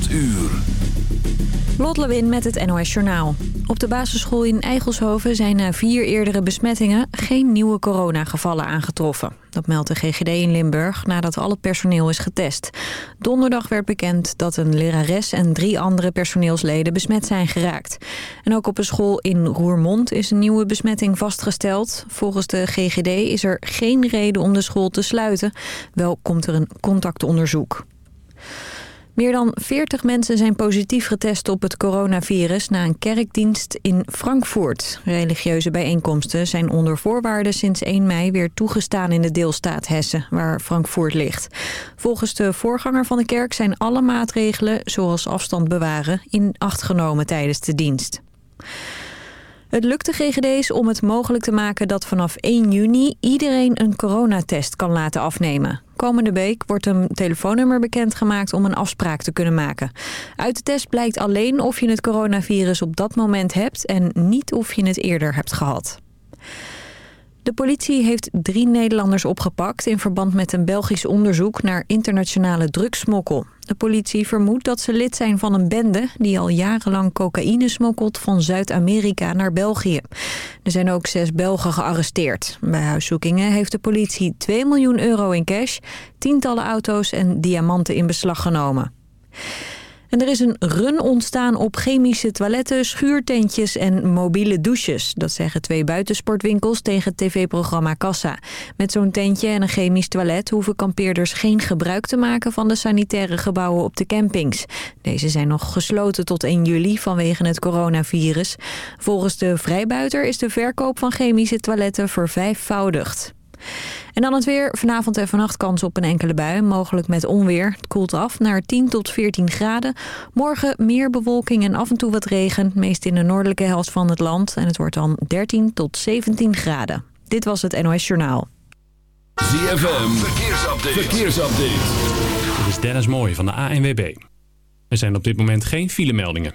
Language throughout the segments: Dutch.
8 uur. Lot met het NOS Journaal. Op de basisschool in Eigelshoven zijn na vier eerdere besmettingen... geen nieuwe coronagevallen aangetroffen. Dat meldt de GGD in Limburg nadat al het personeel is getest. Donderdag werd bekend dat een lerares en drie andere personeelsleden besmet zijn geraakt. En ook op een school in Roermond is een nieuwe besmetting vastgesteld. Volgens de GGD is er geen reden om de school te sluiten. Wel komt er een contactonderzoek. Meer dan 40 mensen zijn positief getest op het coronavirus na een kerkdienst in Frankfurt. Religieuze bijeenkomsten zijn onder voorwaarden sinds 1 mei weer toegestaan in de deelstaat Hessen, waar Frankfurt ligt. Volgens de voorganger van de kerk zijn alle maatregelen, zoals afstand bewaren, in acht genomen tijdens de dienst. Het lukt de GGD's om het mogelijk te maken dat vanaf 1 juni iedereen een coronatest kan laten afnemen. Komende week wordt een telefoonnummer bekendgemaakt om een afspraak te kunnen maken. Uit de test blijkt alleen of je het coronavirus op dat moment hebt en niet of je het eerder hebt gehad. De politie heeft drie Nederlanders opgepakt in verband met een Belgisch onderzoek naar internationale drugsmokkel. De politie vermoedt dat ze lid zijn van een bende die al jarenlang cocaïne smokkelt van Zuid-Amerika naar België. Er zijn ook zes Belgen gearresteerd. Bij huiszoekingen heeft de politie 2 miljoen euro in cash, tientallen auto's en diamanten in beslag genomen. En er is een run ontstaan op chemische toiletten, schuurtentjes en mobiele douches. Dat zeggen twee buitensportwinkels tegen het tv-programma Kassa. Met zo'n tentje en een chemisch toilet hoeven kampeerders geen gebruik te maken van de sanitaire gebouwen op de campings. Deze zijn nog gesloten tot 1 juli vanwege het coronavirus. Volgens de vrijbuiter is de verkoop van chemische toiletten vervijfvoudigd. En dan het weer. Vanavond en vannacht kans op een enkele bui, mogelijk met onweer. Het koelt af naar 10 tot 14 graden. Morgen meer bewolking en af en toe wat regen. Meest in de noordelijke helft van het land. En het wordt dan 13 tot 17 graden. Dit was het NOS Journaal. ZFM, verkeersupdate. verkeersupdate. Dit is Dennis Mooij van de ANWB. Er zijn op dit moment geen filemeldingen.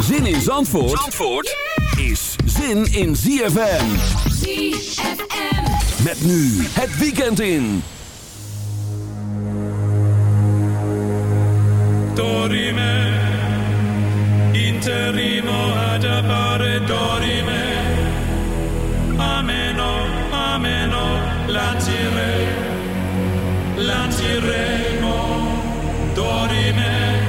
Zin in Zandvoort, Zandvoort is zin in ZFM. ZFM. Met nu het weekend in. Dorime, interimo ad appare dorime. Ameno, ameno, latire, latiremo, dorime.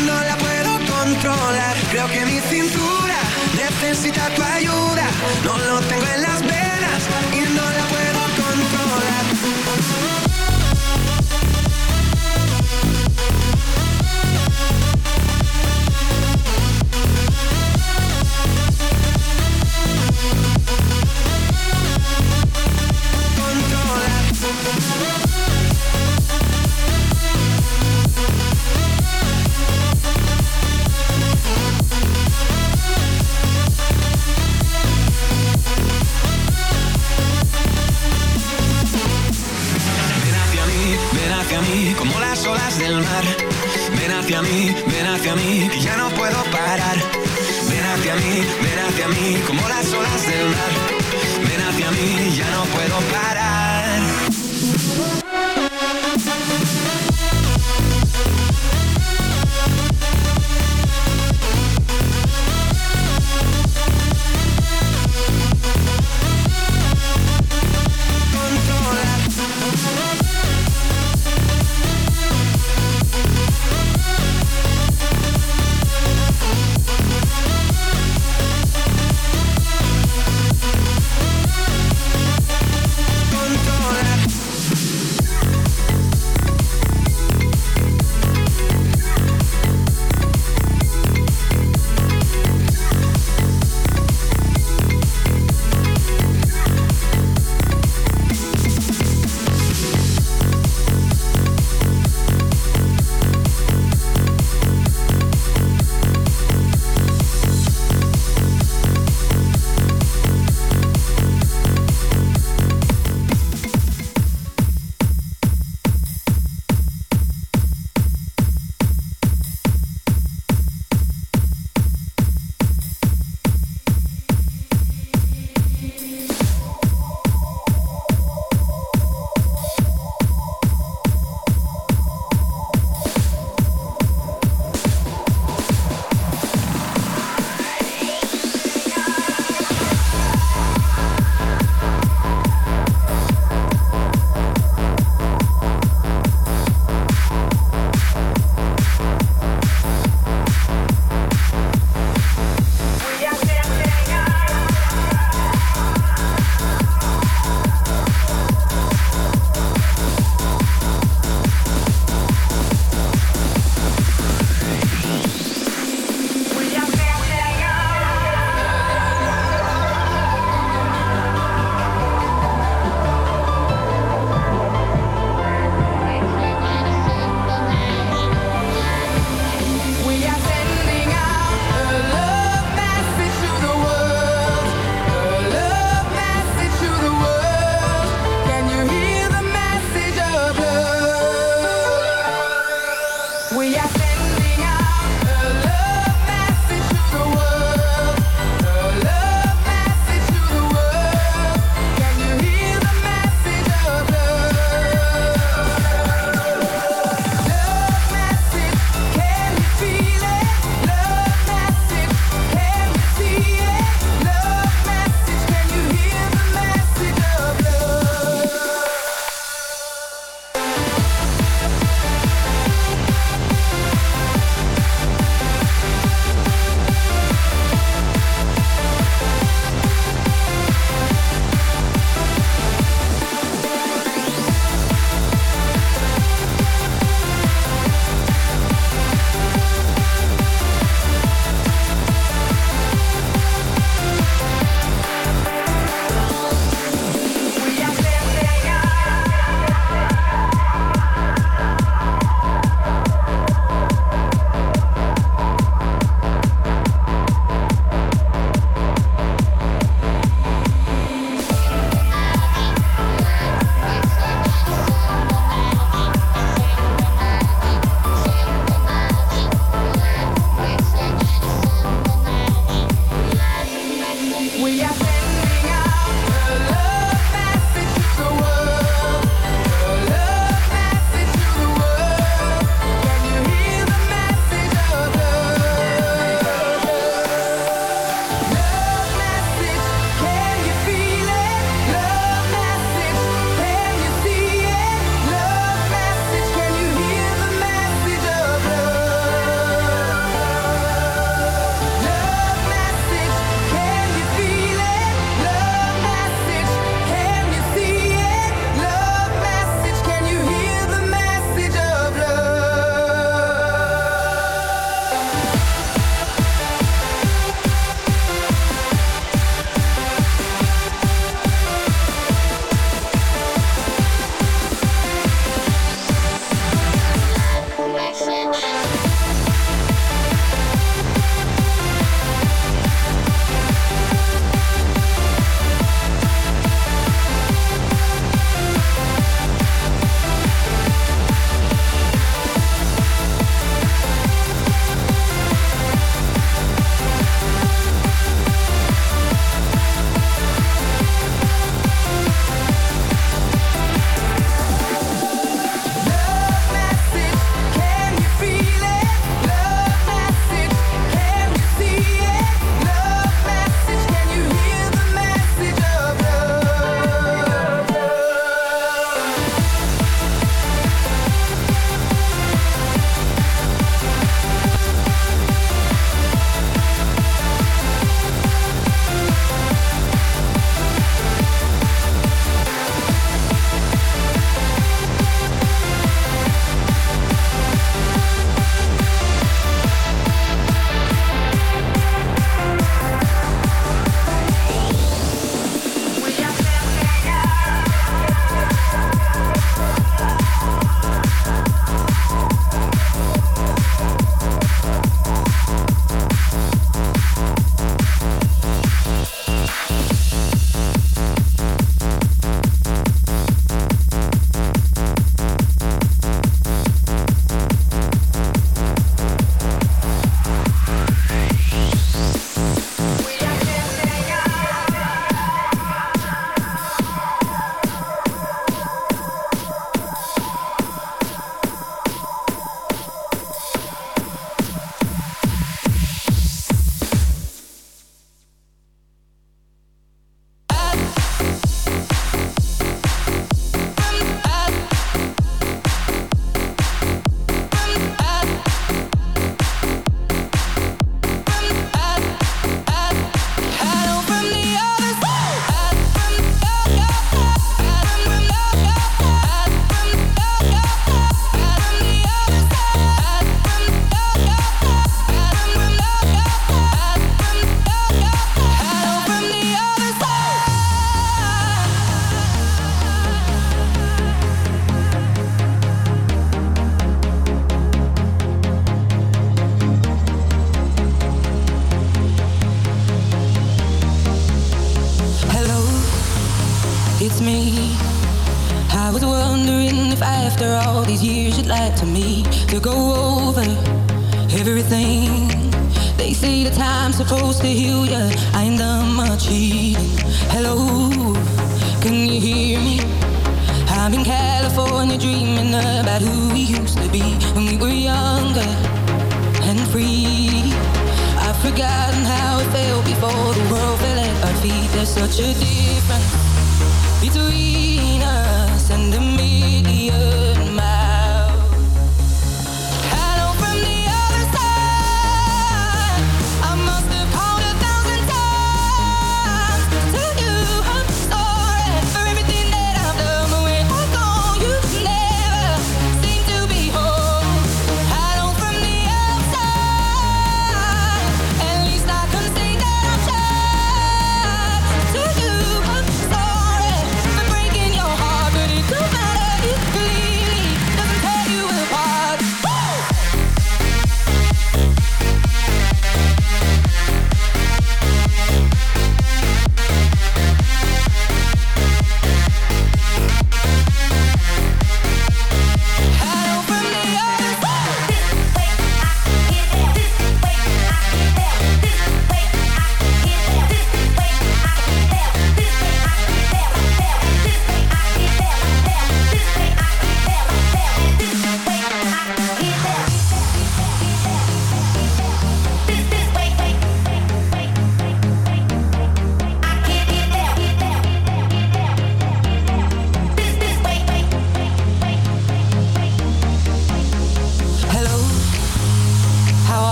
no la puedo controlar. Creo que mi cintura necesita tu ayuda. No lo tengo en las venas y no la puedo hacia mí, ven hacia mí, que ya no puedo parar. Ven hacia mí, ven hacia mí, como las olas del mar. Ven hacia mí, ya no puedo parar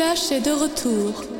Zach est de retour.